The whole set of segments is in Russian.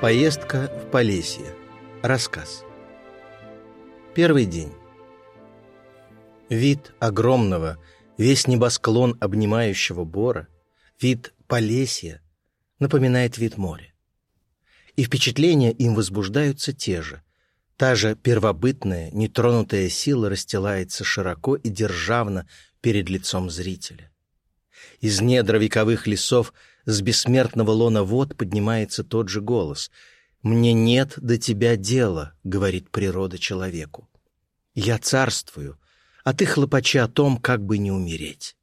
Поездка в Полесье. Рассказ. Первый день. Вид огромного, весь небосклон обнимающего бора, вид Полесья напоминает вид моря. И впечатления им возбуждаются те же. Та же первобытная, нетронутая сила расстилается широко и державно перед лицом зрителя. Из недр вековых лесов с бессмертного лона вод поднимается тот же голос. «Мне нет до тебя дела», — говорит природа человеку. «Я царствую, а ты хлопачи о том, как бы не умереть».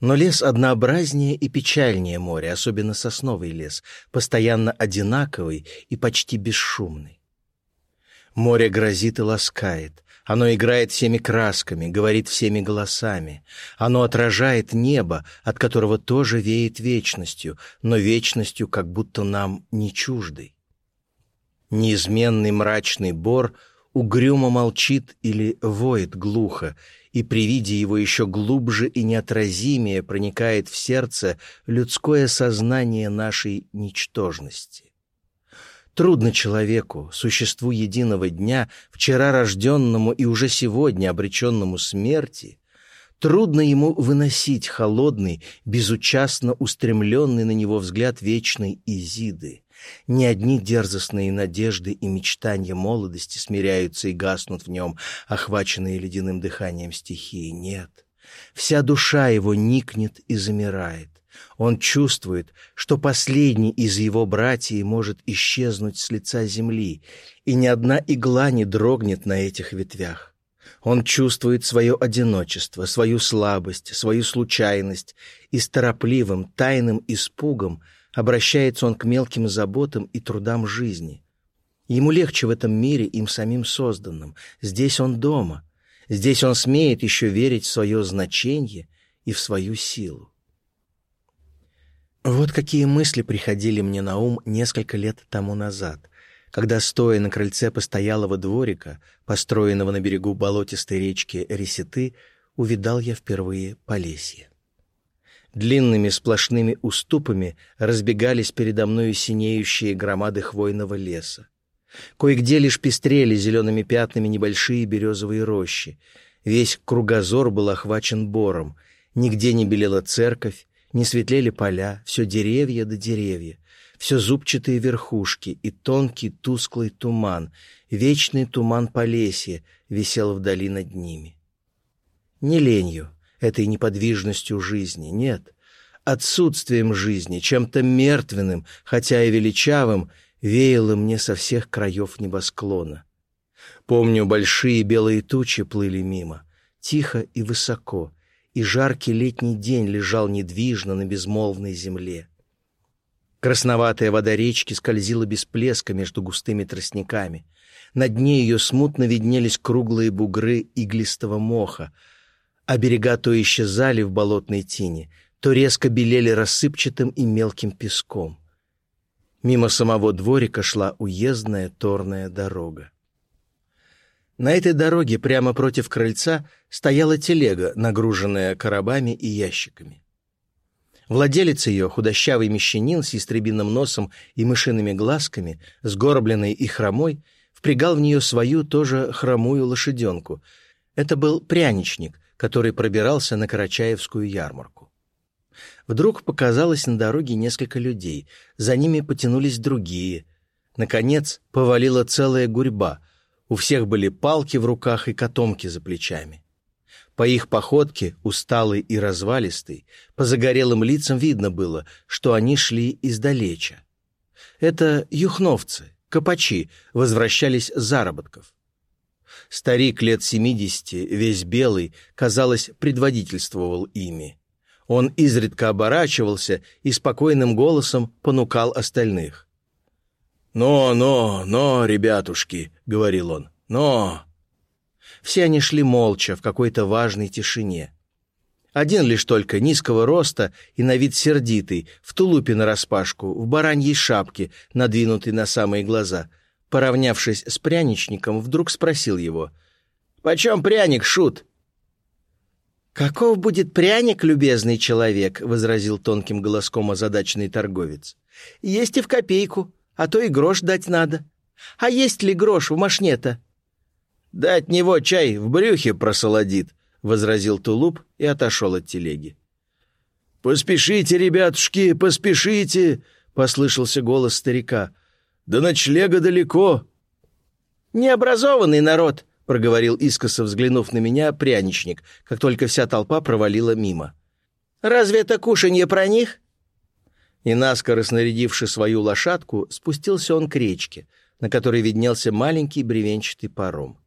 Но лес однообразнее и печальнее моря, особенно сосновый лес, постоянно одинаковый и почти бесшумный. Море грозит и ласкает, оно играет всеми красками, говорит всеми голосами. Оно отражает небо, от которого тоже веет вечностью, но вечностью как будто нам не чуждой. Неизменный мрачный бор угрюмо молчит или воет глухо, и при виде его еще глубже и неотразимее проникает в сердце людское сознание нашей ничтожности. Трудно человеку, существу единого дня, вчера рожденному и уже сегодня обреченному смерти, трудно ему выносить холодный, безучастно устремленный на него взгляд вечной Изиды. Ни одни дерзостные надежды и мечтания молодости смиряются и гаснут в нем, охваченные ледяным дыханием стихии. Нет, вся душа его никнет и замирает. Он чувствует, что последний из его братьев может исчезнуть с лица земли, и ни одна игла не дрогнет на этих ветвях. Он чувствует свое одиночество, свою слабость, свою случайность, и с торопливым, тайным испугом обращается он к мелким заботам и трудам жизни. Ему легче в этом мире, им самим созданным. Здесь он дома. Здесь он смеет еще верить в свое значение и в свою силу. Вот какие мысли приходили мне на ум несколько лет тому назад, когда, стоя на крыльце постоялого дворика, построенного на берегу болотистой речки Ресеты, увидал я впервые Полесье. Длинными сплошными уступами разбегались передо мною синеющие громады хвойного леса. Кое-где лишь пестрели зелеными пятнами небольшие березовые рощи. Весь кругозор был охвачен бором. Нигде не белела церковь, не светлели поля, все деревья да деревья, все зубчатые верхушки и тонкий тусклый туман, вечный туман Полесья висел вдали над ними. Не ленью, этой неподвижностью жизни, нет, отсутствием жизни, чем-то мертвенным, хотя и величавым, веяло мне со всех краев небосклона. Помню, большие белые тучи плыли мимо, тихо и высоко, и жаркий летний день лежал недвижно на безмолвной земле. Красноватая вода речки скользила без плеска между густыми тростниками. На дне ее смутно виднелись круглые бугры иглистого моха, а берега то исчезали в болотной тени, то резко белели рассыпчатым и мелким песком. Мимо самого дворика шла уездная торная дорога. На этой дороге прямо против крыльца стояла телега, нагруженная коробами и ящиками. Владелец ее, худощавый мещанин с ястребиным носом и мышиными глазками, сгорбленный и хромой, впрягал в нее свою тоже хромую лошаденку. Это был пряничник, который пробирался на Карачаевскую ярмарку. Вдруг показалось на дороге несколько людей, за ними потянулись другие. Наконец, повалила целая гурьба — у всех были палки в руках и котомки за плечами. По их походке, усталый и развалистый, по загорелым лицам видно было, что они шли издалеча. Это юхновцы, копачи, возвращались с заработков. Старик лет семидесяти, весь белый, казалось, предводительствовал ими. Он изредка оборачивался и спокойным голосом понукал остальных. «Но, но, но, ребятушки», — говорил он, — «но». Все они шли молча, в какой-то важной тишине. Один лишь только низкого роста и на вид сердитый, в тулупе нараспашку, в бараньей шапке, надвинутой на самые глаза, поравнявшись с пряничником, вдруг спросил его, «Почем пряник, шут?» «Каков будет пряник, любезный человек?» — возразил тонким голоском озадаченный торговец. «Есть и в копейку, а то и грош дать надо. А есть ли грош в машне-то?» «Да от него чай в брюхе просолодит», — возразил Тулуп и отошел от телеги. «Поспешите, ребятушки, поспешите!» — послышался голос старика. «До ночлега далеко!» «Необразованный народ!» — проговорил искоса, взглянув на меня, пряничник, как только вся толпа провалила мимо. «Разве это кушанье про них?» И наскоро снарядивши свою лошадку, спустился он к речке, на которой виднелся маленький бревенчатый паром.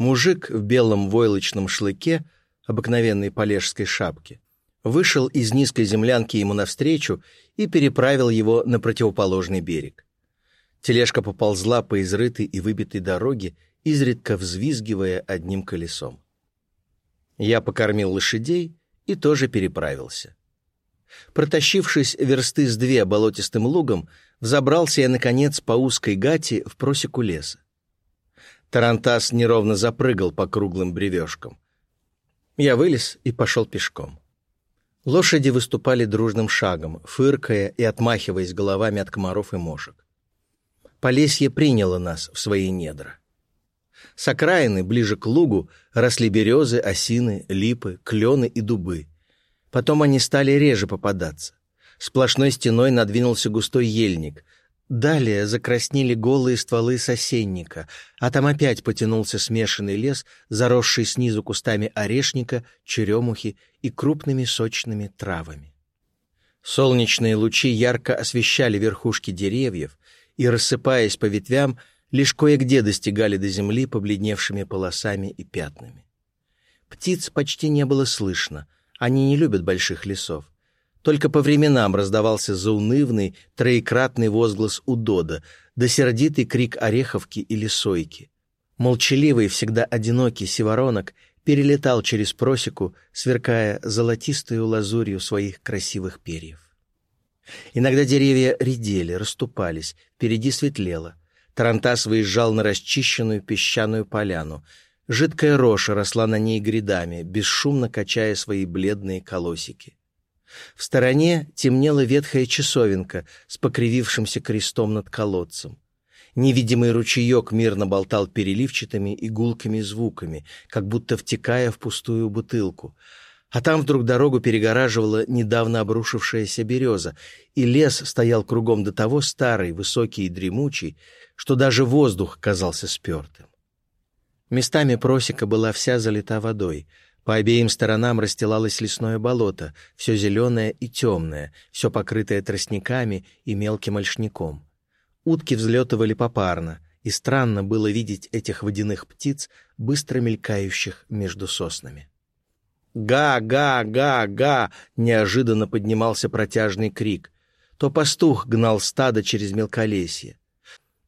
Мужик в белом войлочном шлыке, обыкновенной полежской шапке, вышел из низкой землянки ему навстречу и переправил его на противоположный берег. Тележка поползла по изрытой и выбитой дороге, изредка взвизгивая одним колесом. Я покормил лошадей и тоже переправился. Протащившись версты с две болотистым лугом, взобрался я, наконец, по узкой гате в просеку леса. Тарантас неровно запрыгал по круглым бревешкам. Я вылез и пошел пешком. Лошади выступали дружным шагом, фыркая и отмахиваясь головами от комаров и мошек. Полесье приняло нас в свои недра. С окраины, ближе к лугу, росли березы, осины, липы, клены и дубы. Потом они стали реже попадаться. Сплошной стеной надвинулся густой ельник. Далее закраснели голые стволы сосенника, а там опять потянулся смешанный лес, заросший снизу кустами орешника, черемухи и крупными сочными травами. Солнечные лучи ярко освещали верхушки деревьев и, рассыпаясь по ветвям, лишь кое-где достигали до земли побледневшими полосами и пятнами. Птиц почти не было слышно, они не любят больших лесов. Только по временам раздавался заунывный, троекратный возглас удода, да сердитый крик ореховки или сойки. Молчаливый, всегда одинокий сиворонок перелетал через просеку, сверкая золотистую лазурью своих красивых перьев. Иногда деревья редели, расступались, впереди светлело. Тарантас выезжал на расчищенную песчаную поляну. Жидкая роша росла на ней грядами, бесшумно качая свои бледные колосики. В стороне темнела ветхая часовенка с покривившимся крестом над колодцем. Невидимый ручеек мирно болтал переливчатыми и гулкими звуками, как будто втекая в пустую бутылку. А там вдруг дорогу перегораживала недавно обрушившаяся береза, и лес стоял кругом до того старый, высокий и дремучий, что даже воздух казался спертым. Местами просека была вся залита водой. По обеим сторонам расстилалось лесное болото, все зеленое и темное, все покрытое тростниками и мелким ольшняком. Утки взлетывали попарно, и странно было видеть этих водяных птиц, быстро мелькающих между соснами. «Га-га-га-га!» — неожиданно поднимался протяжный крик. То пастух гнал стадо через мелколесье.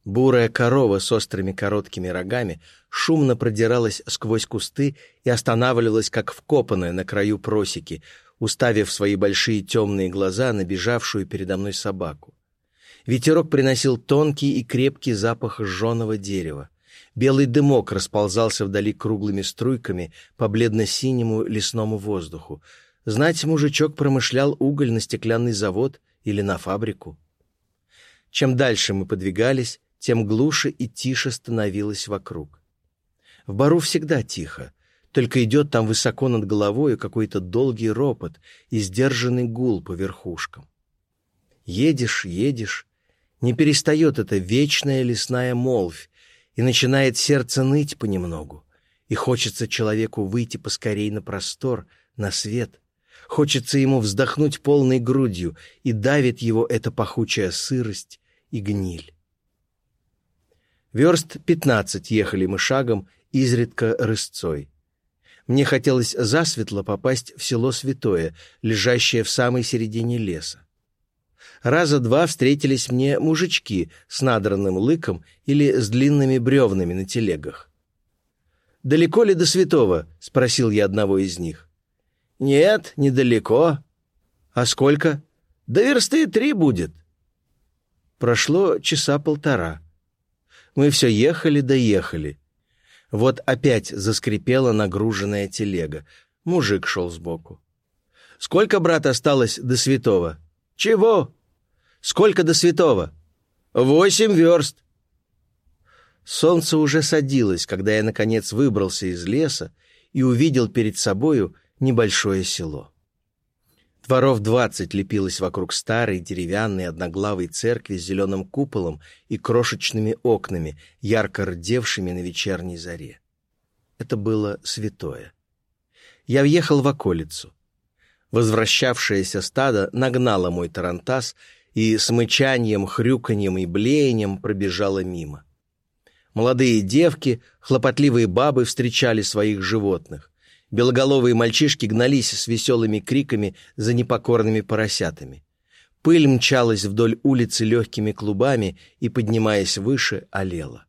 Бурая корова с острыми короткими рогами шумно продиралась сквозь кусты и останавливалась, как вкопанная на краю просеки, уставив свои большие темные глаза на бежавшую передо мной собаку. Ветерок приносил тонкий и крепкий запах жженого дерева. Белый дымок расползался вдали круглыми струйками по бледно-синему лесному воздуху. Знать, мужичок промышлял уголь на стеклянный завод или на фабрику. Чем дальше мы подвигались, тем глуше и тише становилось вокруг. В бару всегда тихо, только идет там высоко над головой какой-то долгий ропот и сдержанный гул по верхушкам. Едешь, едешь, не перестает эта вечная лесная молвь, и начинает сердце ныть понемногу, и хочется человеку выйти поскорей на простор, на свет, хочется ему вздохнуть полной грудью, и давит его эта пахучая сырость и гниль. Верст пятнадцать ехали мы шагом, изредка рысцой. Мне хотелось засветло попасть в село Святое, лежащее в самой середине леса. Раза два встретились мне мужички с надранным лыком или с длинными бревнами на телегах. «Далеко ли до святого?» — спросил я одного из них. «Нет, недалеко». «А сколько?» «До версты три будет». Прошло часа полтора. Мы все ехали да ехали. Вот опять заскрипела нагруженная телега. Мужик шел сбоку. «Сколько, брат, осталось до святого?» «Чего?» «Сколько до святого?» «Восемь верст». Солнце уже садилось, когда я, наконец, выбрался из леса и увидел перед собою небольшое село. Дворов двадцать лепилось вокруг старой деревянной одноглавой церкви с зеленым куполом и крошечными окнами, ярко рдевшими на вечерней заре. Это было святое. Я въехал в околицу. Возвращавшееся стадо нагнало мой тарантас и с мычанием, хрюканьем и блеянием пробежало мимо. Молодые девки, хлопотливые бабы встречали своих животных. Белоголовые мальчишки гнались с веселыми криками за непокорными поросятами. Пыль мчалась вдоль улицы легкими клубами и, поднимаясь выше, олела.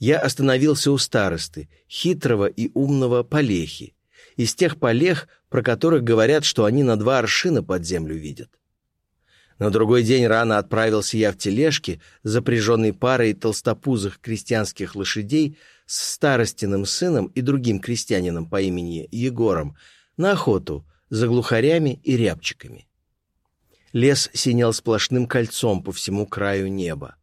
Я остановился у старосты, хитрого и умного полехи, из тех полех, про которых говорят, что они на два аршина под землю видят. На другой день рано отправился я в тележке, запряженной парой толстопузых крестьянских лошадей с старостиным сыном и другим крестьянином по имени Егором на охоту за глухарями и рябчиками. Лес синел сплошным кольцом по всему краю неба.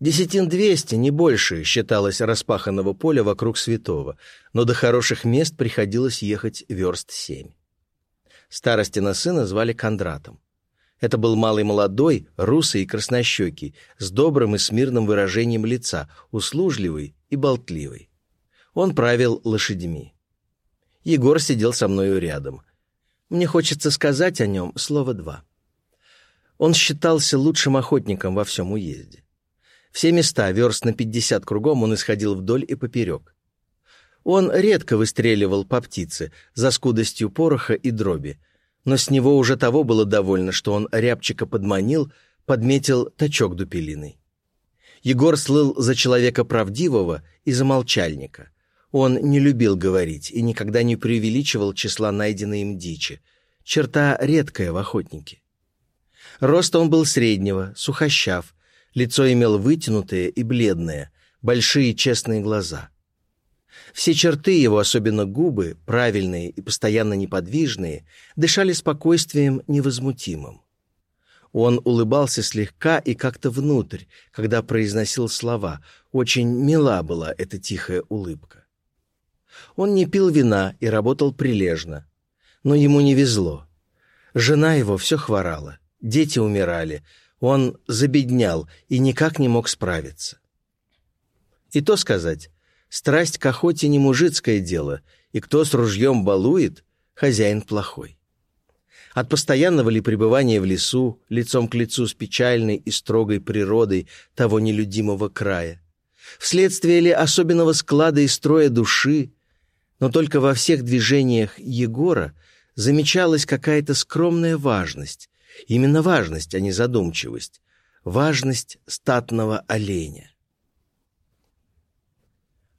Десятин двести, не больше, считалось распаханного поля вокруг святого, но до хороших мест приходилось ехать верст семь. Старостина сына звали Кондратом. Это был малый молодой, русый и краснощекий, с добрым и смирным выражением лица, услужливый и болтливый. Он правил лошадьми. Егор сидел со мною рядом. Мне хочется сказать о нем слово два. Он считался лучшим охотником во всем уезде. Все места, верст на пятьдесят кругом, он исходил вдоль и поперек. Он редко выстреливал по птице, за скудостью пороха и дроби, но с него уже того было довольно, что он рябчика подманил, подметил тачок дупелиной. Егор слыл за человека правдивого и за молчальника. Он не любил говорить и никогда не преувеличивал числа найденной им дичи. Черта редкая в охотнике. Рост он был среднего, сухощав, лицо имел вытянутое и бледное, большие честные глаза — все черты его, особенно губы, правильные и постоянно неподвижные, дышали спокойствием невозмутимым. Он улыбался слегка и как-то внутрь, когда произносил слова. Очень мила была эта тихая улыбка. Он не пил вина и работал прилежно. Но ему не везло. Жена его все хворала, дети умирали, он забеднял и никак не мог справиться. И то сказать, Страсть к охоте не мужицкое дело, и кто с ружьем балует, хозяин плохой. От постоянного ли пребывания в лесу, лицом к лицу с печальной и строгой природой того нелюдимого края, вследствие ли особенного склада и строя души, но только во всех движениях Егора замечалась какая-то скромная важность, именно важность, а не задумчивость, важность статного оленя.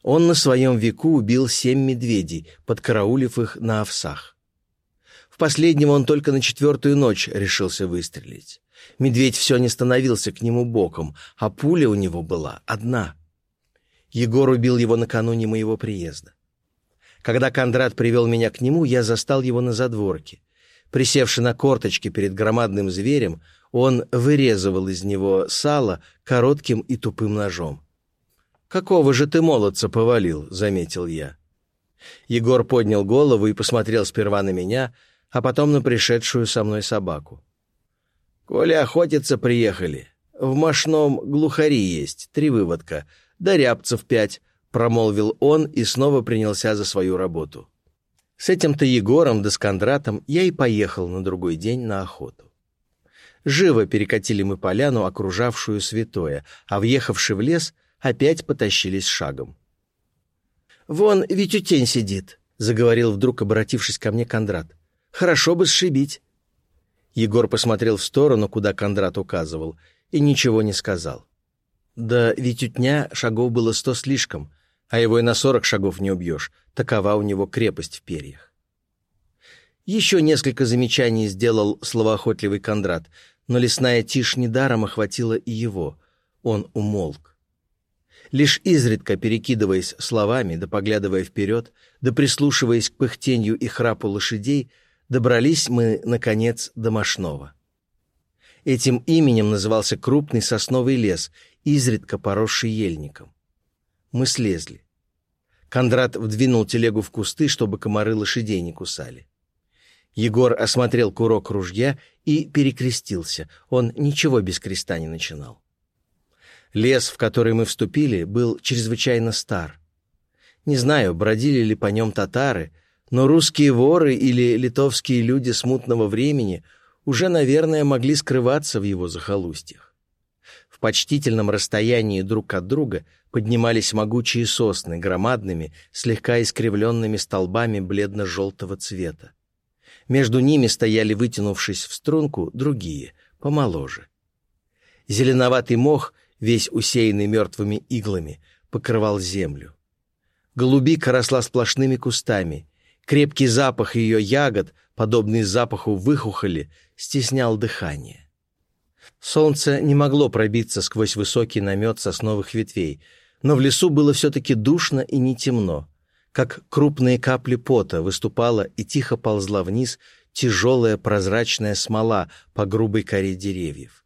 Он на своем веку убил семь медведей, подкараулив их на овсах. Последнего он только на четвертую ночь решился выстрелить. Медведь все не становился к нему боком, а пуля у него была одна. Егор убил его накануне моего приезда. Когда Кондрат привел меня к нему, я застал его на задворке. Присевши на корточки перед громадным зверем, он вырезывал из него сало коротким и тупым ножом. «Какого же ты молодца повалил?» — заметил я. Егор поднял голову и посмотрел сперва на меня, а потом на пришедшую со мной собаку. «Коли охотиться приехали, в мошном глухари есть, три выводка, да рябцев пять», — промолвил он и снова принялся за свою работу. С этим-то Егором да с Кондратом я и поехал на другой день на охоту. Живо перекатили мы поляну, окружавшую святое, а въехавши в лес — опять потащились шагом. «Вон Витютень сидит», — заговорил вдруг, обратившись ко мне Кондрат. «Хорошо бы сшибить». Егор посмотрел в сторону, куда Кондрат указывал, и ничего не сказал. Да Витютня шагов было сто слишком, а его и на сорок шагов не убьешь, такова у него крепость в перьях. Еще несколько замечаний сделал словоохотливый Кондрат, но лесная тишь недаром охватила и его. Он умолк. Лишь изредка перекидываясь словами, да поглядывая вперед, да прислушиваясь к пыхтенью и храпу лошадей, добрались мы, наконец, до Мошнова. Этим именем назывался крупный сосновый лес, изредка поросший ельником. Мы слезли. Кондрат вдвинул телегу в кусты, чтобы комары лошадей не кусали. Егор осмотрел курок ружья и перекрестился. Он ничего без креста не начинал. Лес, в который мы вступили, был чрезвычайно стар. Не знаю, бродили ли по нем татары, но русские воры или литовские люди смутного времени уже, наверное, могли скрываться в его захолустьях. В почтительном расстоянии друг от друга поднимались могучие сосны, громадными, слегка искривленными столбами бледно-желтого цвета. Между ними стояли, вытянувшись в струнку, другие, помоложе. Зеленоватый мох весь усеянный мертвыми иглами, покрывал землю. Голубика росла сплошными кустами. Крепкий запах ее ягод, подобный запаху выхухоли, стеснял дыхание. Солнце не могло пробиться сквозь высокий намет сосновых ветвей, но в лесу было все-таки душно и не темно. Как крупные капли пота выступала и тихо ползла вниз тяжелая прозрачная смола по грубой коре деревьев.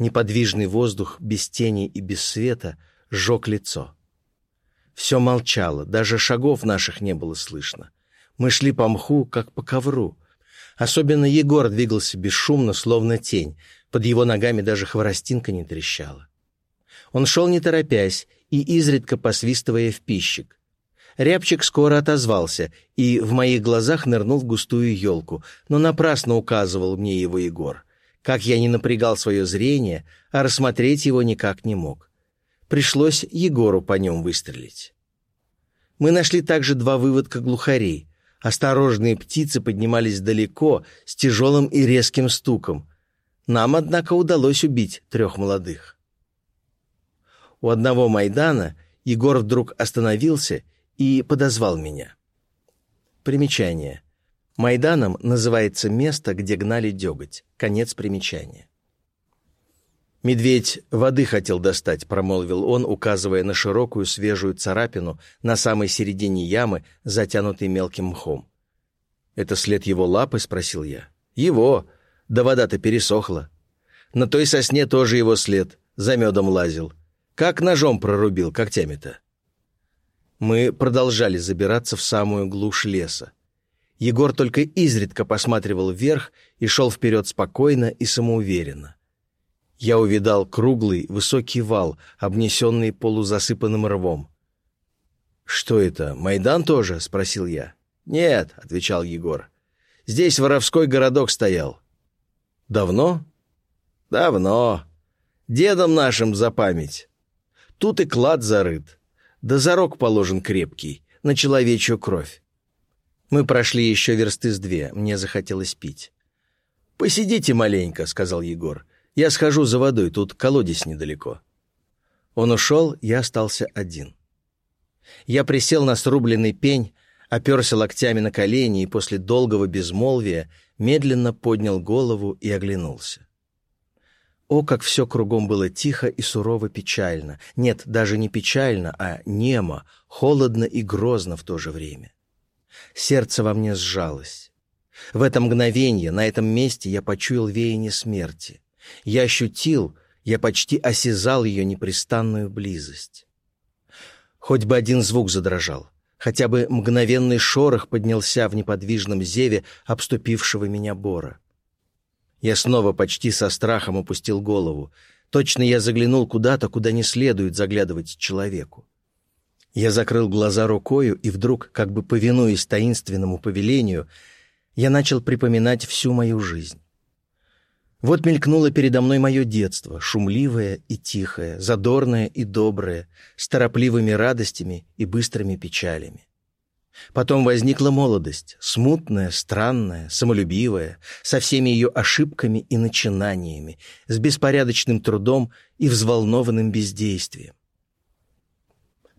Неподвижный воздух без тени и без света сжег лицо. Все молчало, даже шагов наших не было слышно. Мы шли по мху, как по ковру. Особенно Егор двигался бесшумно, словно тень. Под его ногами даже хворостинка не трещала. Он шел не торопясь и изредка посвистывая в пищик. Рябчик скоро отозвался и в моих глазах нырнул в густую елку, но напрасно указывал мне его Егор. Как я не напрягал свое зрение, а рассмотреть его никак не мог. Пришлось Егору по нем выстрелить. Мы нашли также два выводка глухарей. Осторожные птицы поднимались далеко, с тяжелым и резким стуком. Нам, однако, удалось убить трех молодых. У одного Майдана Егор вдруг остановился и подозвал меня. Примечание. Майданом называется место, где гнали деготь. Конец примечания. «Медведь воды хотел достать», — промолвил он, указывая на широкую свежую царапину на самой середине ямы, затянутой мелким мхом. «Это след его лапы?» — спросил я. «Его. Да вода-то пересохла. На той сосне тоже его след. За медом лазил. Как ножом прорубил когтями-то?» Мы продолжали забираться в самую глушь леса. Егор только изредка посматривал вверх и шел вперед спокойно и самоуверенно. Я увидал круглый, высокий вал, обнесенный полузасыпанным рвом. «Что это, Майдан тоже?» — спросил я. «Нет», — отвечал Егор. «Здесь воровской городок стоял». «Давно?» «Давно. Дедом нашим за память. Тут и клад зарыт. Да зарок положен крепкий, на человечью кровь. Мы прошли еще версты с две, мне захотелось пить. «Посидите маленько», — сказал Егор. «Я схожу за водой, тут колодец недалеко». Он ушел, я остался один. Я присел на срубленный пень, оперся локтями на колени и после долгого безмолвия медленно поднял голову и оглянулся. О, как все кругом было тихо и сурово печально. Нет, даже не печально, а немо, холодно и грозно в то же время. Сердце во мне сжалось. В это мгновение, на этом месте я почуял веяние смерти. Я ощутил, я почти осязал ее непрестанную близость. Хоть бы один звук задрожал, хотя бы мгновенный шорох поднялся в неподвижном зеве обступившего меня бора. Я снова почти со страхом опустил голову. Точно я заглянул куда-то, куда не следует заглядывать человеку. Я закрыл глаза рукою, и вдруг, как бы повинуясь таинственному повелению, я начал припоминать всю мою жизнь. Вот мелькнуло передо мной мое детство, шумливое и тихое, задорное и доброе, с торопливыми радостями и быстрыми печалями. Потом возникла молодость, смутная, странная, самолюбивая, со всеми ее ошибками и начинаниями, с беспорядочным трудом и взволнованным бездействием.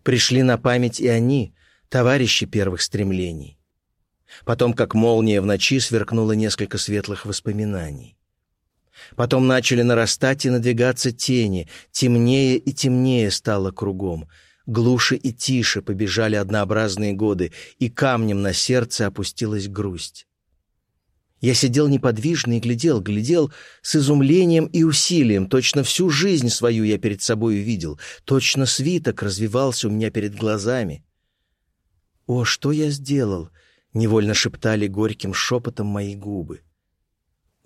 Пришли на память и они, товарищи первых стремлений. Потом, как молния в ночи, сверкнуло несколько светлых воспоминаний. Потом начали нарастать и надвигаться тени, темнее и темнее стало кругом. Глуше и тише побежали однообразные годы, и камнем на сердце опустилась грусть. Я сидел неподвижно и глядел, глядел с изумлением и усилием. Точно всю жизнь свою я перед собой видел. Точно свиток развивался у меня перед глазами. «О, что я сделал?» — невольно шептали горьким шепотом мои губы.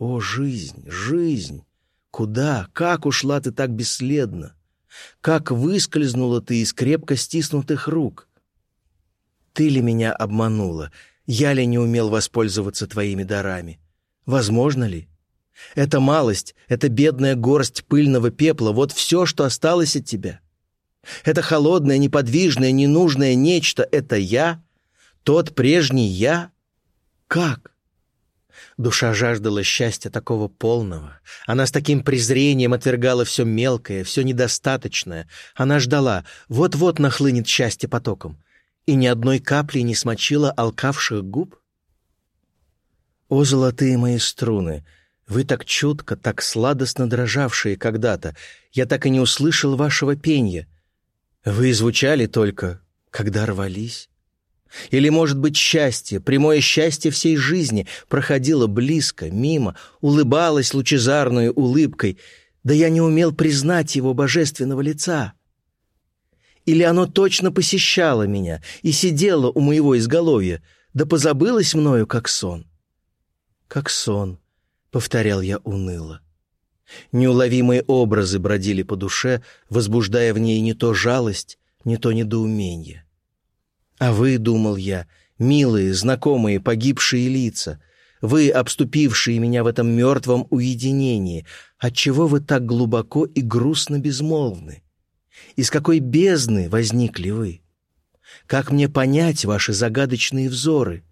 «О, жизнь, жизнь! Куда, как ушла ты так бесследно? Как выскользнула ты из крепко стиснутых рук? Ты ли меня обманула?» Я ли не умел воспользоваться твоими дарами? Возможно ли? Эта малость, эта бедная горсть пыльного пепла — вот все, что осталось от тебя. Это холодное, неподвижное, ненужное нечто — это я? Тот прежний я? Как? Душа жаждала счастья такого полного. Она с таким презрением отвергала все мелкое, все недостаточное. Она ждала, вот-вот нахлынет счастье потоком и ни одной капли не смочила алкавших губ? О, золотые мои струны! Вы так чутко, так сладостно дрожавшие когда-то, я так и не услышал вашего пения. Вы звучали только, когда рвались. Или, может быть, счастье, прямое счастье всей жизни проходило близко, мимо, улыбалось лучезарной улыбкой, да я не умел признать его божественного лица. Или оно точно посещало меня и сидело у моего изголовья, да позабылось мною, как сон? Как сон, — повторял я уныло. Неуловимые образы бродили по душе, возбуждая в ней не то жалость, не то недоумение. А вы, — думал я, — милые, знакомые, погибшие лица, вы, обступившие меня в этом мертвом уединении, отчего вы так глубоко и грустно безмолвны? Из какой бездны возникли вы? Как мне понять ваши загадочные взоры?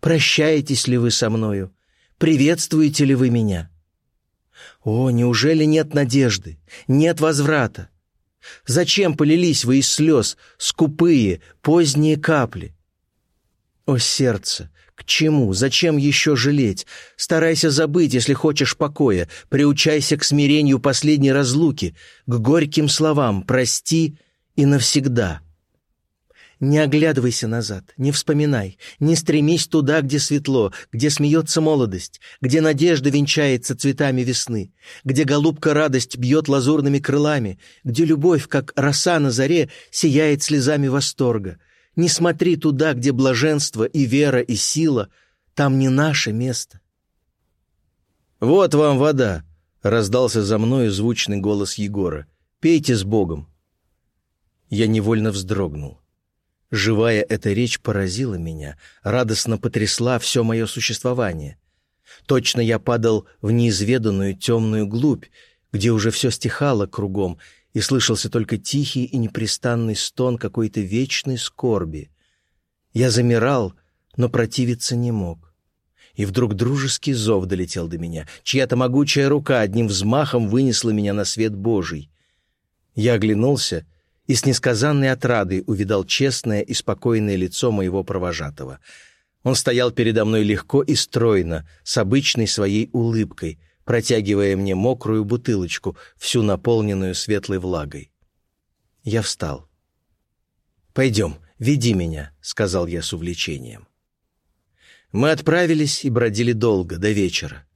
Прощаетесь ли вы со мною? Приветствуете ли вы меня? О, неужели нет надежды, нет возврата? Зачем полились вы из слез, скупые, поздние капли? О, сердце, к чему? Зачем еще жалеть? Старайся забыть, если хочешь покоя. Приучайся к смирению последней разлуки, к горьким словам «прости» и «навсегда». Не оглядывайся назад, не вспоминай, не стремись туда, где светло, где смеется молодость, где надежда венчается цветами весны, где голубка радость бьет лазурными крылами, где любовь, как роса на заре, сияет слезами восторга — не смотри туда, где блаженство и вера и сила. Там не наше место. «Вот вам вода!» — раздался за мною звучный голос Егора. «Пейте с Богом!» Я невольно вздрогнул. Живая эта речь поразила меня, радостно потрясла все мое существование. Точно я падал в неизведанную темную глубь, где уже все стихало кругом, и слышался только тихий и непрестанный стон какой-то вечной скорби. Я замирал, но противиться не мог. И вдруг дружеский зов долетел до меня. Чья-то могучая рука одним взмахом вынесла меня на свет Божий. Я оглянулся и с несказанной отрадой увидал честное и спокойное лицо моего провожатого. Он стоял передо мной легко и стройно, с обычной своей улыбкой — протягивая мне мокрую бутылочку, всю наполненную светлой влагой. Я встал. «Пойдем, веди меня», — сказал я с увлечением. Мы отправились и бродили долго, до вечера.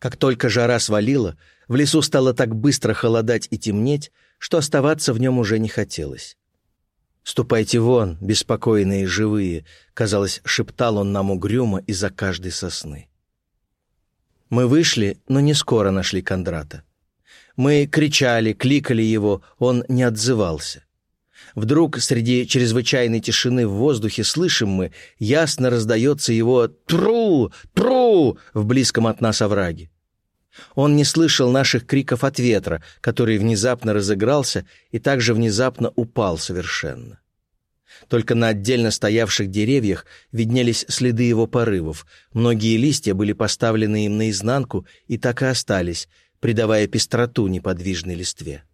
Как только жара свалила, в лесу стало так быстро холодать и темнеть, что оставаться в нем уже не хотелось. «Ступайте вон, беспокойные живые», — казалось, шептал он нам угрюмо из-за каждой сосны. Мы вышли, но не скоро нашли Кондрата. Мы кричали, кликали его, он не отзывался. Вдруг среди чрезвычайной тишины в воздухе слышим мы, ясно раздается его «Тру! Тру!» в близком от нас овраге. Он не слышал наших криков от ветра, который внезапно разыгрался и также внезапно упал совершенно. Только на отдельно стоявших деревьях виднелись следы его порывов. Многие листья были поставлены им наизнанку и так и остались, придавая пестроту неподвижной листве.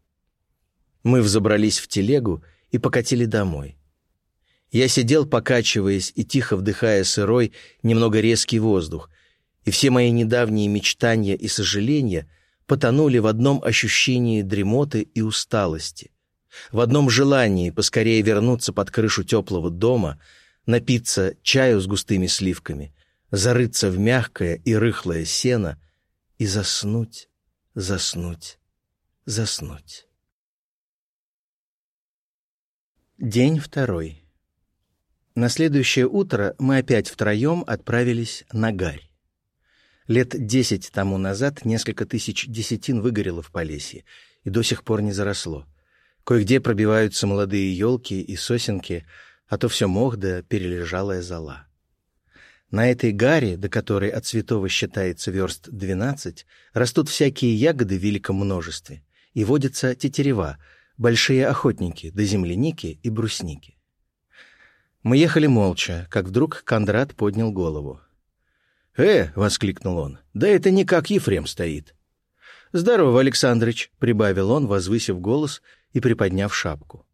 Мы взобрались в телегу и покатили домой. Я сидел, покачиваясь и тихо вдыхая сырой, немного резкий воздух, и все мои недавние мечтания и сожаления потонули в одном ощущении дремоты и усталости, в одном желании поскорее вернуться под крышу теплого дома, напиться чаю с густыми сливками, зарыться в мягкое и рыхлое сено и заснуть, заснуть, заснуть. День второй. На следующее утро мы опять втроем отправились на Гарь. Лет десять тому назад несколько тысяч десятин выгорело в Полесье и до сих пор не заросло. Кое-где пробиваются молодые елки и сосенки, а то все мох да перележалая зола. На этой гаре, до которой от Святого считается верст двенадцать, растут всякие ягоды в великом множестве, и водятся тетерева, большие охотники до земляники и брусники. Мы ехали молча, как вдруг Кондрат поднял голову. «Э!» — воскликнул он. «Да это не как Ефрем стоит!» «Здорово, Александрыч!» — прибавил он, возвысив голос и приподняв шапку.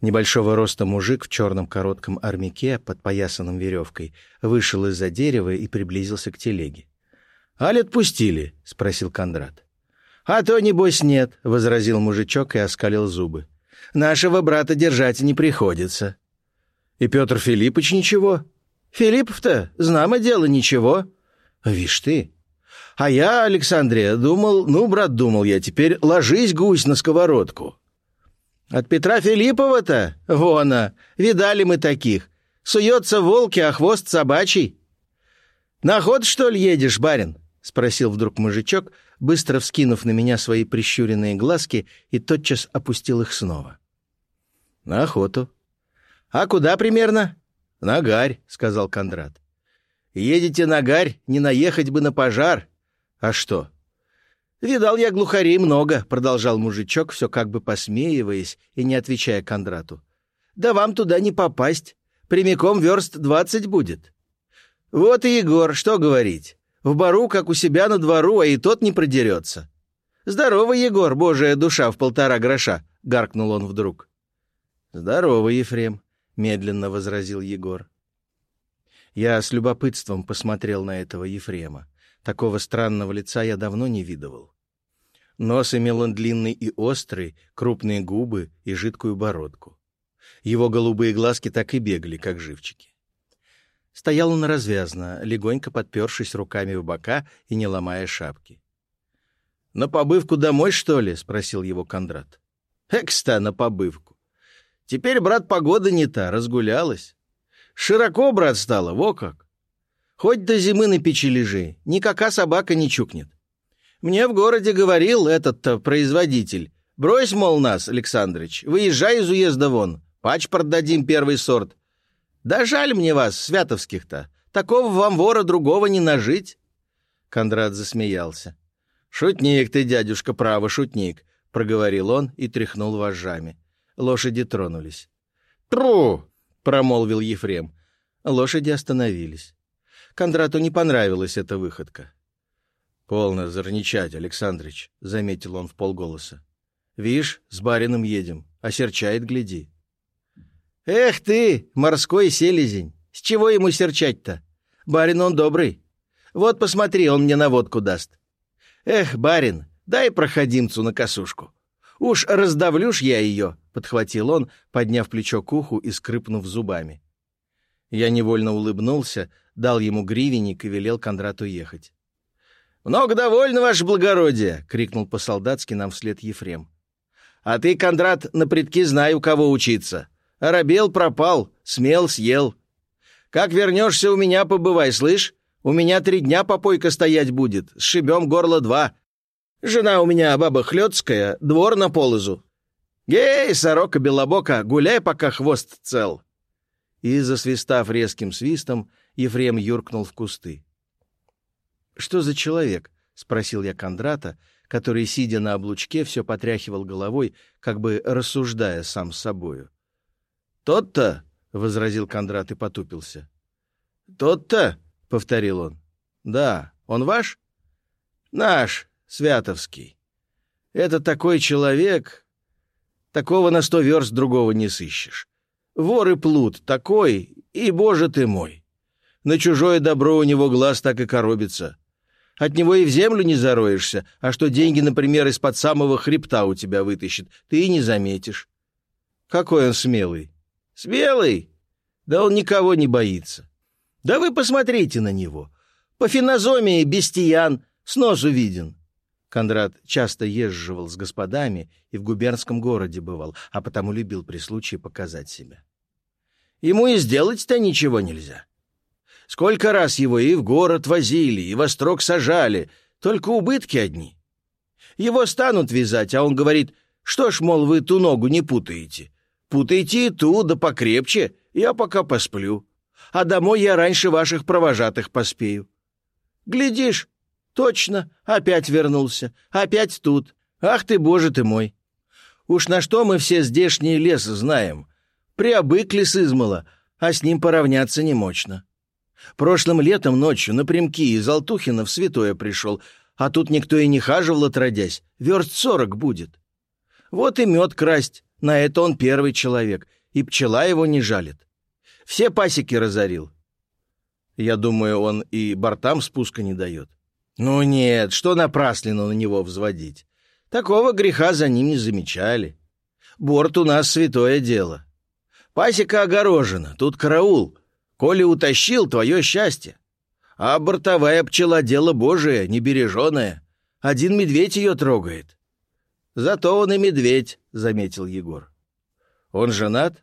Небольшого роста мужик в черном коротком армяке, подпоясанном веревкой, вышел из-за дерева и приблизился к телеге. «Аль отпустили?» — спросил Кондрат. «А то, небось, нет», — возразил мужичок и оскалил зубы. «Нашего брата держать не приходится». «И Петр Филиппович ничего?» Филиппов-то, знамо дело, ничего. Вишь ты. А я, Александрия, думал, ну, брат, думал я, теперь ложись, гусь, на сковородку. От Петра Филиппова-то, вона, видали мы таких. Суется волки, а хвост собачий. На ход, что ли, едешь, барин? — спросил вдруг мужичок, быстро вскинув на меня свои прищуренные глазки и тотчас опустил их снова. «На охоту». «А куда примерно?» «На гарь», — сказал Кондрат. «Едете на гарь, не наехать бы на пожар». «А что?» «Видал я глухарей много», — продолжал мужичок, все как бы посмеиваясь и не отвечая Кондрату. «Да вам туда не попасть. Прямиком верст двадцать будет». «Вот и Егор, что говорить. В бару, как у себя на двору, а и тот не продерется». «Здорово, Егор, божья душа в полтора гроша», — гаркнул он вдруг. «Здорово, Ефрем», — медленно возразил Егор. Я с любопытством посмотрел на этого Ефрема. Такого странного лица я давно не видывал. Нос имел он длинный и острый, крупные губы и жидкую бородку. Его голубые глазки так и бегали, как живчики. Стоял он развязно, легонько подпершись руками в бока и не ломая шапки. «На побывку домой, что ли?» — спросил его Кондрат. «Экста на побывку. Теперь, брат, погода не та, разгулялась. Широко, брат, стало, во как. Хоть до зимы на печи лежи, никакая собака не чукнет. Мне в городе говорил этот-то производитель. Брось, мол, нас, Александрыч, выезжай из уезда вон, пачпорт дадим первый сорт. Да жаль мне вас, святовских-то, такого вам вора другого не нажить. Кондрат засмеялся. «Шутник ты, дядюшка, право, шутник», — проговорил он и тряхнул вожжами. Лошади тронулись. «Тру!» — промолвил Ефрем. Лошади остановились. Кондрату не понравилась эта выходка. «Полно зарничать, Александрыч», — заметил он в полголоса. «Вишь, с барином едем, осерчает, гляди». «Эх ты, морской селезень! С чего ему серчать-то? Барин он добрый. Вот посмотри, он мне наводку даст. Эх, барин, дай проходимцу на косушку. Уж раздавлюшь я ее, подхватил он, подняв плечо к уху и скрипнув зубами. Я невольно улыбнулся, дал ему гривенник и велел Кондрату ехать. «Много довольно, ваше благородие!» — крикнул по-солдатски нам вслед Ефрем. «А ты, Кондрат, на предки знай, у кого учиться. Оробел пропал, смел съел. Как вернешься, у меня побывай, слышь? У меня три дня попойка стоять будет, сшибем горло два. Жена у меня баба хлёцкая, двор на полозу. «Гей, сорока белобока, гуляй, пока хвост цел!» И, засвистав резким свистом, Ефрем юркнул в кусты. «Что за человек?» — спросил я Кондрата, который, сидя на облучке, все потряхивал головой, как бы рассуждая сам с собою. «Тот-то!» — возразил Кондрат и потупился. «Тот-то!» — повторил он. «Да, он ваш?» «Наш, Святовский. Это такой человек, Такого на сто верст другого не сыщешь. Вор и плут такой, и, боже ты мой! На чужое добро у него глаз так и коробится. От него и в землю не зароешься, а что деньги, например, из-под самого хребта у тебя вытащит, ты и не заметишь. Какой он смелый. Смелый? Да он никого не боится. Да вы посмотрите на него. По фенозомии бестиян, с носу виден. Кондрат часто езживал с господами и в губернском городе бывал, а потому любил при случае показать себя. Ему и сделать-то ничего нельзя. Сколько раз его и в город возили, и во строк сажали, только убытки одни. Его станут вязать, а он говорит, что ж, мол, вы ту ногу не путаете. Путайте ту, да покрепче, я пока посплю. А домой я раньше ваших провожатых поспею. Глядишь, точно, опять вернулся, опять тут. Ах ты, боже ты мой! Уж на что мы все здешний лес знаем. Приобыкли с измала, а с ним поравняться не мощно. Прошлым летом ночью напрямки из Алтухина в Святое пришел, а тут никто и не хаживал, отродясь. Верст сорок будет. Вот и мед красть, на это он первый человек, и пчела его не жалит. Все пасеки разорил. Я думаю, он и бортам спуска не дает. Ну нет, что напрасленно на него взводить. Такого греха за ним не замечали. Борт у нас святое дело. Пасека огорожена, тут караул — Коли утащил, твое счастье. А бортовая пчела — дело божие, небереженое. Один медведь ее трогает. Зато он и медведь, — заметил Егор. Он женат?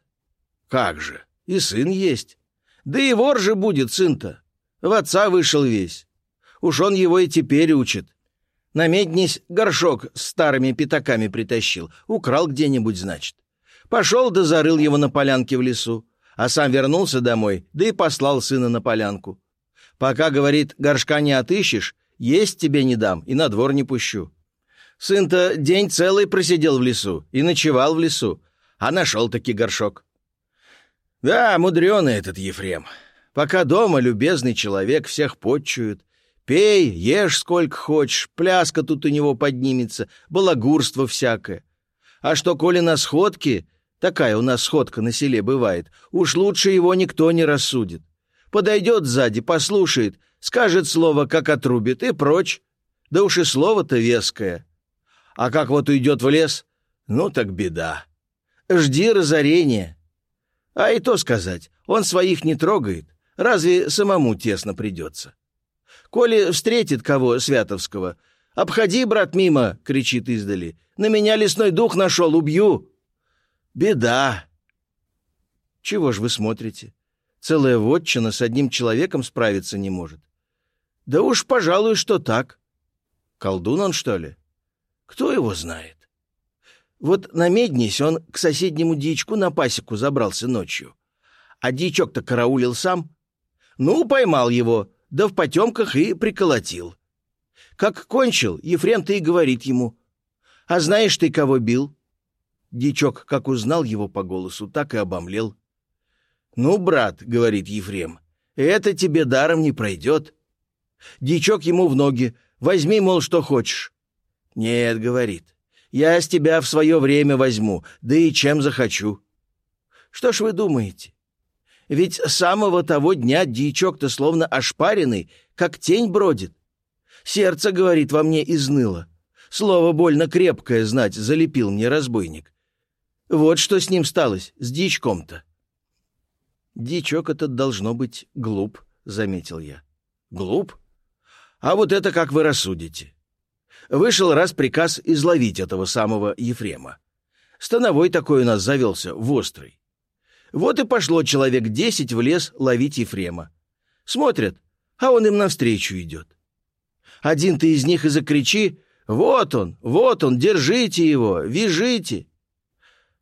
Как же, и сын есть. Да и вор же будет сын-то. В отца вышел весь. Уж он его и теперь учит. На меднись горшок с старыми пятаками притащил. Украл где-нибудь, значит. Пошел да зарыл его на полянке в лесу а сам вернулся домой, да и послал сына на полянку. Пока, говорит, горшка не отыщешь, есть тебе не дам и на двор не пущу. Сын-то день целый просидел в лесу и ночевал в лесу, а нашел-таки горшок. Да, мудреный этот Ефрем. Пока дома любезный человек всех подчует. Пей, ешь сколько хочешь, пляска тут у него поднимется, балагурство всякое. А что, коли на сходке, Такая у нас сходка на селе бывает. Уж лучше его никто не рассудит. Подойдет сзади, послушает, скажет слово, как отрубит, и прочь. Да уж и слово-то веское. А как вот уйдет в лес, ну так беда. Жди разорения. А и то сказать, он своих не трогает. Разве самому тесно придется? Коли встретит кого Святовского, «Обходи, брат, мимо!» — кричит издали. «На меня лесной дух нашел, убью!» Беда. Чего ж вы смотрите? Целая вотчина с одним человеком справиться не может. Да уж, пожалуй, что так. Колдун он, что ли? Кто его знает? Вот на меднись он к соседнему дичку на пасеку забрался ночью. А дичок-то караулил сам. Ну, поймал его, да в потемках и приколотил. Как кончил, Ефрем-то и говорит ему, «А знаешь ты, кого бил?» Дичок, как узнал его по голосу, так и обомлел. «Ну, брат», — говорит Ефрем, — «это тебе даром не пройдет». Дичок ему в ноги. «Возьми, мол, что хочешь». «Нет», — говорит, — «я с тебя в свое время возьму, да и чем захочу». Что ж вы думаете? Ведь с самого того дня дичок-то словно ошпаренный, как тень бродит. Сердце, говорит, во мне изныло. Слово больно крепкое знать, залепил мне разбойник. Вот что с ним сталось, с дичком-то. Дичок этот должно быть глуп, заметил я. Глуп? А вот это как вы рассудите. Вышел раз приказ изловить этого самого Ефрема. Становой такой у нас завелся, в острый. Вот и пошло человек десять в лес ловить Ефрема. Смотрят, а он им навстречу идет. Один ты из них и закричи «Вот он, вот он, держите его, вяжите!»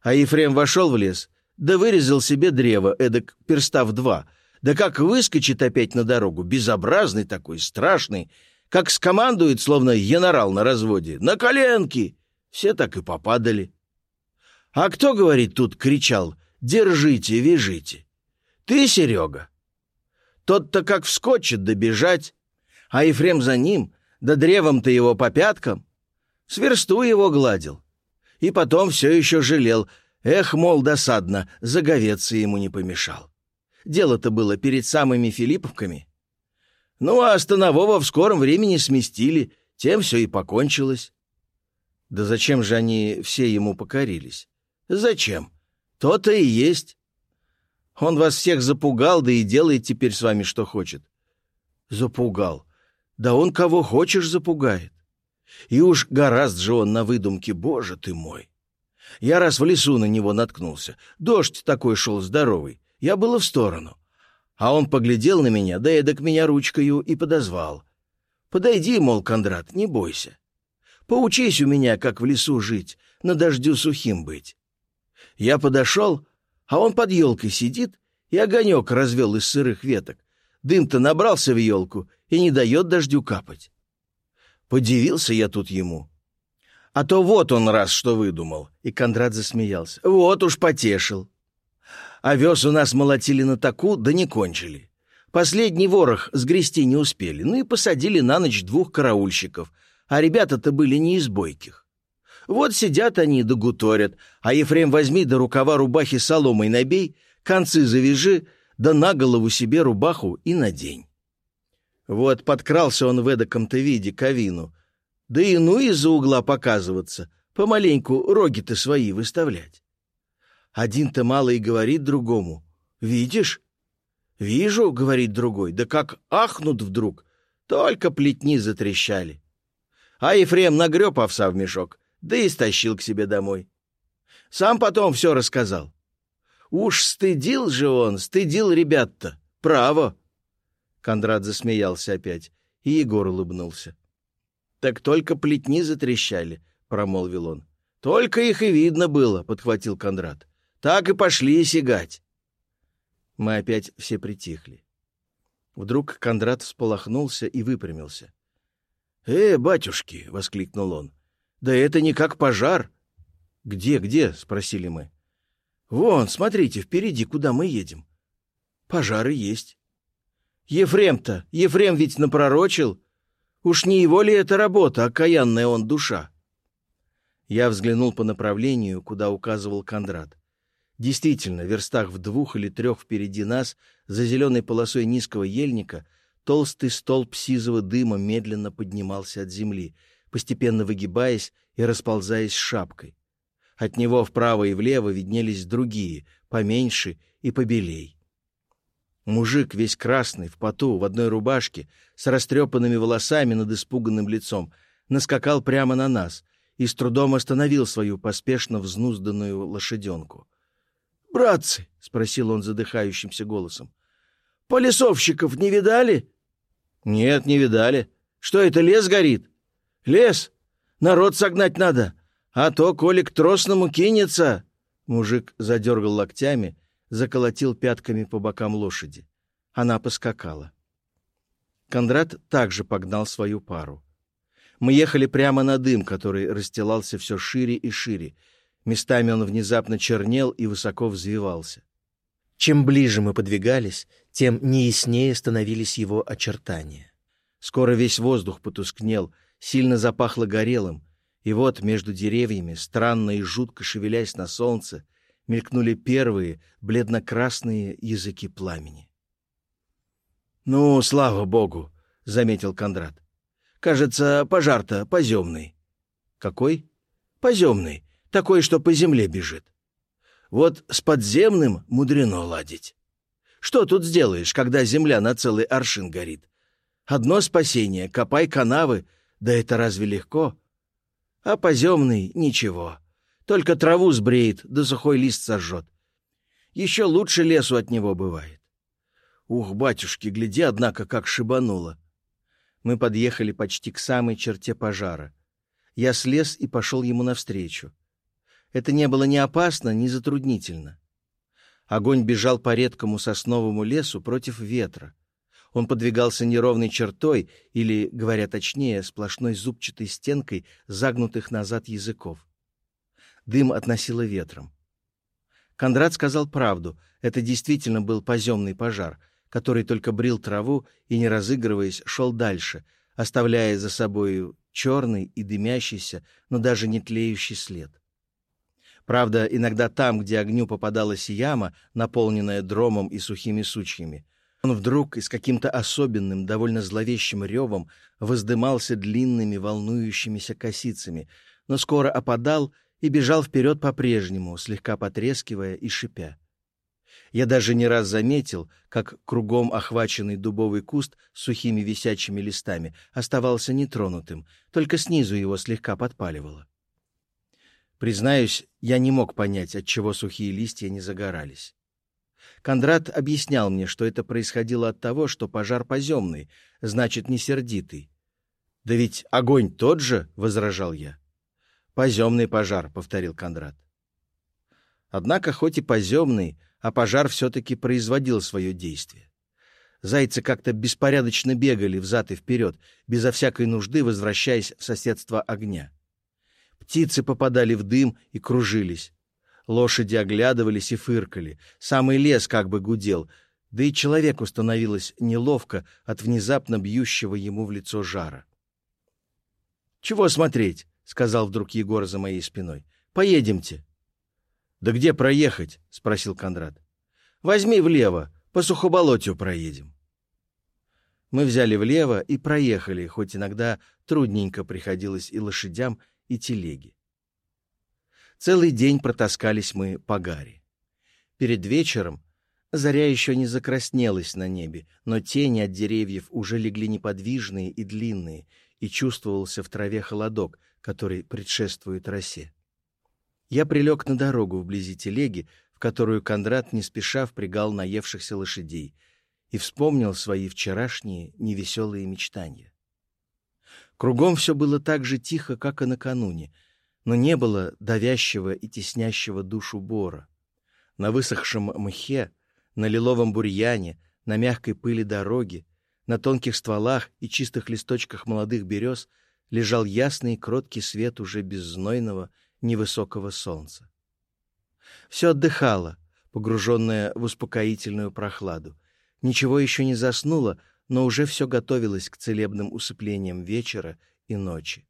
А Ефрем вошел в лес, да вырезал себе древо, эдак перста в два. Да как выскочит опять на дорогу, безобразный такой, страшный, как скомандует, словно янорал на разводе. «На коленки!» Все так и попадали. А кто, говорит, тут кричал «Держите, вяжите!» Ты, Серега. Тот-то как вскочит добежать, а Ефрем за ним, да древом-то его по пяткам. Сверсту его гладил. И потом все еще жалел. Эх, мол, досадно, заговеться ему не помешал. Дело-то было перед самыми Филипповками. Ну, а Станового в скором времени сместили, тем все и покончилось. Да зачем же они все ему покорились? Зачем? То-то и есть. Он вас всех запугал, да и делает теперь с вами, что хочет. Запугал. Да он кого хочешь запугает. И уж гораст же он на выдумке, боже ты мой. Я раз в лесу на него наткнулся. Дождь такой шел здоровый. Я было в сторону. А он поглядел на меня, да эдак меня ручкою и подозвал. «Подойди, мол, Кондрат, не бойся. Поучись у меня, как в лесу жить, на дождю сухим быть». Я подошел, а он под елкой сидит и огонек развел из сырых веток. Дым-то набрался в елку и не дает дождю капать. Подивился я тут ему. А то вот он раз что выдумал. И Кондрат засмеялся. Вот уж потешил. Овес у нас молотили на таку, да не кончили. Последний ворох сгрести не успели, ну и посадили на ночь двух караульщиков, а ребята-то были не из бойких. Вот сидят они да гуторят, а Ефрем возьми до рукава рубахи соломой набей, концы завяжи, да на голову себе рубаху и надень. Вот подкрался он в эдаком-то виде к Авину, да и ну из-за угла показываться, помаленьку роги-то свои выставлять. Один-то мало и говорит другому. «Видишь?» «Вижу», — говорит другой, «да как ахнут вдруг!» Только плетни затрещали. А Ефрем нагреб овса в мешок, да и стащил к себе домой. Сам потом все рассказал. Уж стыдил же он, стыдил ребят-то. Право. Кондрат засмеялся опять, и Егор улыбнулся. «Так только плетни затрещали», — промолвил он. «Только их и видно было», — подхватил Кондрат. Так и пошли сигать. Мы опять все притихли. Вдруг Кондрат всполохнулся и выпрямился. «Э, батюшки!» — воскликнул он. «Да это не как пожар!» «Где, где?» — спросили мы. «Вон, смотрите, впереди, куда мы едем. Пожары есть». «Ефрем-то, Ефрем ведь напророчил. Уж не его ли это работа, окаянная он душа?» Я взглянул по направлению, куда указывал Кондрат. Действительно, в верстах в двух или трех впереди нас, за зеленой полосой низкого ельника, толстый столб сизого дыма медленно поднимался от земли, постепенно выгибаясь и расползаясь шапкой. От него вправо и влево виднелись другие, поменьше и побелей. Мужик, весь красный, в поту, в одной рубашке, с растрепанными волосами над испуганным лицом, наскакал прямо на нас и с трудом остановил свою поспешно взнузданную лошаденку. «Братцы», — спросил он задыхающимся голосом, — «полисовщиков не видали?» «Нет, не видали. Что это, лес горит?» «Лес? Народ согнать надо, а то, коли к тросному кинется...» Мужик задергал локтями, заколотил пятками по бокам лошади. Она поскакала. Кондрат также погнал свою пару. Мы ехали прямо на дым, который расстилался все шире и шире, Местами он внезапно чернел и высоко взвивался. Чем ближе мы подвигались, тем неяснее становились его очертания. Скоро весь воздух потускнел, сильно запахло горелым, и вот между деревьями, странно и жутко шевелясь на солнце, мелькнули первые бледно-красные языки пламени. «Ну, слава богу!» — заметил Кондрат. «Кажется, пожар-то поземный». «Какой?» «Поземный такой, что по земле бежит. Вот с подземным мудрено ладить. Что тут сделаешь, когда земля на целый аршин горит? Одно спасение — копай канавы, да это разве легко? А поземный — ничего. Только траву сбреет, да сухой лист сожжет. Еще лучше лесу от него бывает. Ух, батюшки, гляди, однако, как шибануло. Мы подъехали почти к самой черте пожара. Я слез и пошел ему навстречу. Это не было ни опасно, ни затруднительно. Огонь бежал по редкому сосновому лесу против ветра. Он подвигался неровной чертой, или, говоря точнее, сплошной зубчатой стенкой загнутых назад языков. Дым относило ветром. Кондрат сказал правду. Это действительно был поземный пожар, который только брил траву и, не разыгрываясь, шел дальше, оставляя за собою черный и дымящийся, но даже не тлеющий след. Правда, иногда там, где огню попадалась яма, наполненная дромом и сухими сучьями, он вдруг и с каким-то особенным, довольно зловещим ревом воздымался длинными волнующимися косицами, но скоро опадал и бежал вперед по-прежнему, слегка потрескивая и шипя. Я даже не раз заметил, как кругом охваченный дубовый куст с сухими висячими листами оставался нетронутым, только снизу его слегка подпаливало. Признаюсь, я не мог понять, отчего сухие листья не загорались. Кондрат объяснял мне, что это происходило от того, что пожар поземный, значит, не сердитый. «Да ведь огонь тот же», — возражал я. «Поземный пожар», — повторил Кондрат. Однако, хоть и поземный, а пожар все-таки производил свое действие. Зайцы как-то беспорядочно бегали взад и вперед, безо всякой нужды возвращаясь в соседство огня. Птицы попадали в дым и кружились. Лошади оглядывались и фыркали. Самый лес как бы гудел, да и человеку становилось неловко от внезапно бьющего ему в лицо жара. «Чего смотреть?» — сказал вдруг Егор за моей спиной. «Поедемте». «Да где проехать?» — спросил Кондрат. «Возьми влево, по сухоболотью проедем». Мы взяли влево и проехали, хоть иногда трудненько приходилось и лошадям, и телеге. Целый день протаскались мы по гаре. Перед вечером заря еще не закраснелась на небе, но тени от деревьев уже легли неподвижные и длинные, и чувствовался в траве холодок, который предшествует росе. Я прилег на дорогу вблизи телеги, в которую Кондрат не спеша впрягал наевшихся лошадей, и вспомнил свои вчерашние невеселые мечтания. Кругом все было так же тихо, как и накануне — но не было давящего и теснящего душу бора. На высохшем мхе, на лиловом бурьяне, на мягкой пыли дороги, на тонких стволах и чистых листочках молодых берез лежал ясный и кроткий свет уже беззнойного, невысокого солнца. Все отдыхало, погруженное в успокоительную прохладу. Ничего еще не заснуло, но уже все готовилось к целебным усыплениям вечера и ночи.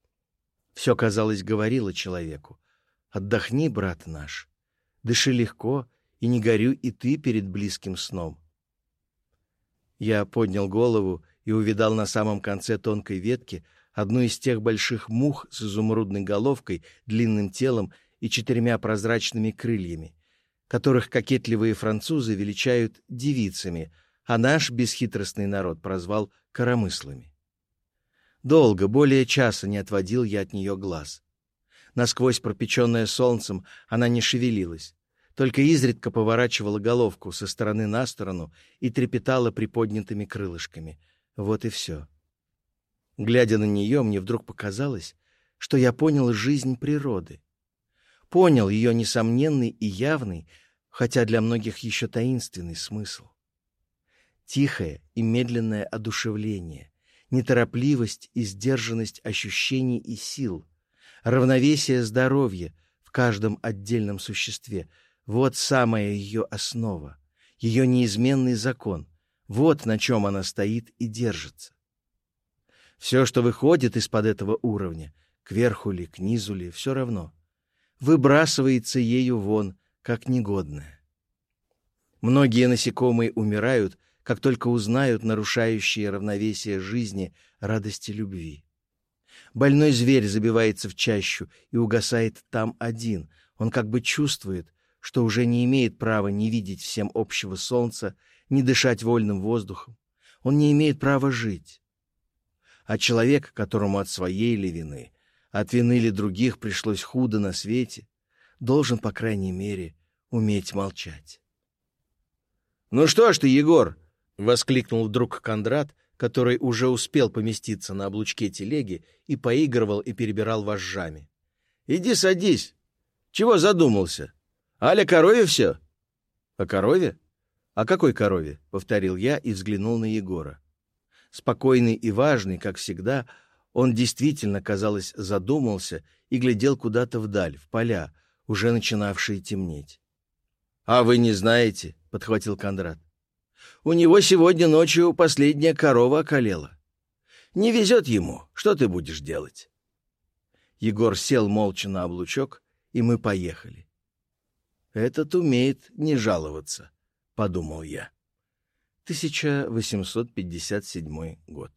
Все, казалось, говорило человеку. «Отдохни, брат наш, дыши легко, и не горю и ты перед близким сном». Я поднял голову и увидал на самом конце тонкой ветки одну из тех больших мух с изумрудной головкой, длинным телом и четырьмя прозрачными крыльями, которых кокетливые французы величают девицами, а наш бесхитростный народ прозвал коромыслами. Долго, более часа не отводил я от нее глаз. Насквозь пропеченная солнцем, она не шевелилась, только изредка поворачивала головку со стороны на сторону и трепетала приподнятыми крылышками. Вот и все. Глядя на нее, мне вдруг показалось, что я понял жизнь природы. Понял ее несомненный и явный, хотя для многих еще таинственный смысл. Тихое и медленное одушевление, неторопливость и сдержанность ощущений и сил, равновесие здоровья в каждом отдельном существе — вот самая ее основа, ее неизменный закон, вот на чем она стоит и держится. Все, что выходит из-под этого уровня, кверху ли, к низу ли, все равно, выбрасывается ею вон, как негодное. Многие насекомые умирают — как только узнают нарушающие равновесие жизни радости любви. Больной зверь забивается в чащу и угасает там один. Он как бы чувствует, что уже не имеет права не видеть всем общего солнца, не дышать вольным воздухом. Он не имеет права жить. А человек, которому от своей ли вины, от вины ли других пришлось худо на свете, должен, по крайней мере, уметь молчать. «Ну что ж ты, Егор, Воскликнул вдруг Кондрат, который уже успел поместиться на облучке телеги и поигрывал и перебирал вожжами. «Иди садись. Чего задумался? Аля корове все?» «О корове? О какой корове?» — повторил я и взглянул на Егора. Спокойный и важный, как всегда, он действительно, казалось, задумался и глядел куда-то вдаль, в поля, уже начинавшие темнеть. «А вы не знаете?» — подхватил Кондрат. У него сегодня ночью последняя корова околела. Не везет ему. Что ты будешь делать?» Егор сел молча на облучок, и мы поехали. Этот умеет не жаловаться, — подумал я. 1857 год.